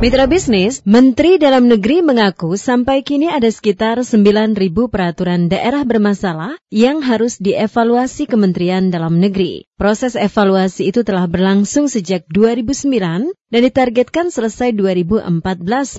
Mitra bisnis, Menteri Dalam Negeri mengaku sampai kini ada sekitar 9.000 peraturan daerah bermasalah yang harus dievaluasi Kementerian Dalam Negeri. Proses evaluasi itu telah berlangsung sejak 2009 dan ditargetkan selesai 2014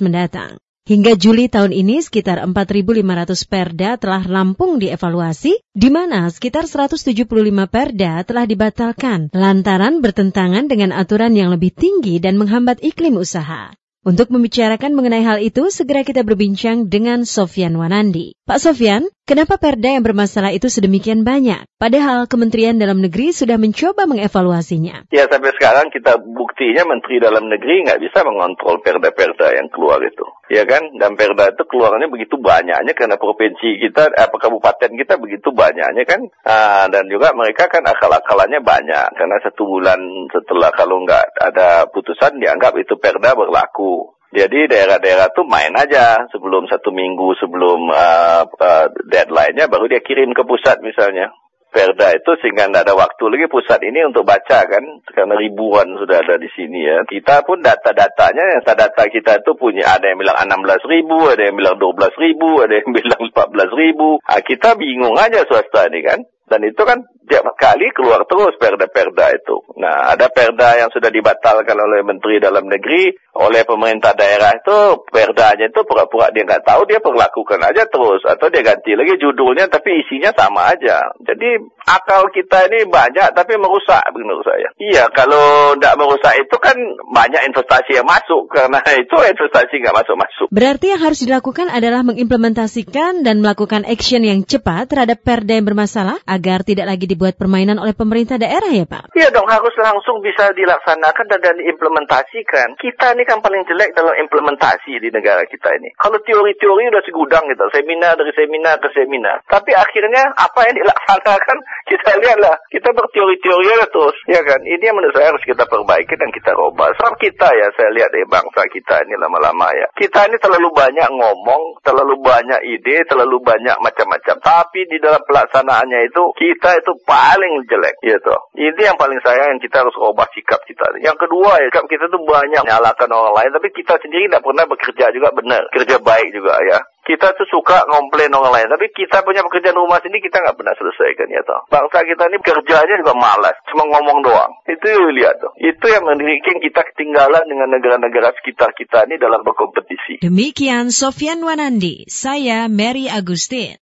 mendatang. Hingga Juli tahun ini sekitar 4.500 perda telah rampung dievaluasi, di mana sekitar 175 perda telah dibatalkan lantaran bertentangan dengan aturan yang lebih tinggi dan menghambat iklim usaha. Untuk membicarakan mengenai hal itu, segera kita berbincang dengan Sofian Wanandi. Pak Sofian, kenapa perda yang bermasalah itu sedemikian banyak? Padahal Kementerian Dalam Negeri sudah mencoba mengevaluasinya. Ya, sampai sekarang kita buktinya Menteri Dalam Negeri nggak bisa mengontrol perda-perda yang keluar itu. Ya kan? Dan perda itu keluarnya begitu banyaknya karena provinsi kita, apa kabupaten kita begitu banyaknya kan. Ah, dan juga mereka kan akal-akalannya banyak. Karena satu bulan setelah kalau nggak ada putusan dianggap itu perda berlaku. Jadi daerah-daerah tuh main aja sebelum satu minggu sebelum uh, uh, deadline-nya baru dia kirim ke pusat misalnya. Perda itu sehingga tidak ada waktu lagi pusat ini untuk baca kan karena ribuan sudah ada di sini ya. Kita pun data-datanya data-data kita itu punya ada yang bilang 16 ribu, ada yang bilang 12 ribu, ada yang bilang 14 ribu. Nah, kita bingung aja swasta ini kan. Dan itu kan tiap kali keluar terus perda-perda itu. Nah, ada perda yang sudah dibatalkan oleh Menteri Dalam Negeri, oleh pemerintah daerah itu, perdanya itu pura-pura dia nggak tahu, dia perlakukan aja terus. Atau dia ganti lagi judulnya, tapi isinya sama aja. Jadi, akal kita ini banyak, tapi merusak menurut saya. Iya, kalau tidak merusak itu kan banyak investasi yang masuk, karena itu investasi nggak masuk-masuk. Berarti yang harus dilakukan adalah mengimplementasikan dan melakukan action yang cepat terhadap perda yang bermasalah, tidak lagi dibuat permainan oleh pemerintah daerah ya Pak? Iya dong, harus langsung bisa dilaksanakan dan, dan diimplementasikan. Kita ini kan paling jelek dalam implementasi di negara kita ini. Kalau teori-teori udah segudang gitu, seminar dari seminar ke seminar. Tapi akhirnya apa yang dilaksanakan kita lihatlah, kita berteori-teori aja terus, ya kan? Ini yang menurut saya harus kita perbaiki dan kita robah. Sebab kita ya, saya lihat dari bangsa kita ini lama-lama ya. Kita ini terlalu banyak ngomong, terlalu banyak ide, terlalu banyak macam-macam. Tapi di dalam pelaksanaannya itu kita itu paling jelek gitu. Ini yang paling sayang yang kita harus ubah sikap kita. Yang kedua ya, sikap kita tuh banyak menyalahkan orang lain, tapi kita sendiri tidak pernah bekerja juga benar, kerja baik juga ya kita tuh suka ngomplain orang lain, tapi kita punya pekerjaan rumah sendiri kita nggak pernah selesaikan ya toh. Bangsa kita ini kerjanya juga malas, cuma ngomong doang. Itu lihat tuh. Itu yang membuat kita ketinggalan dengan negara-negara sekitar kita ini dalam berkompetisi. Demikian Sofian Wanandi, saya Mary Agustin.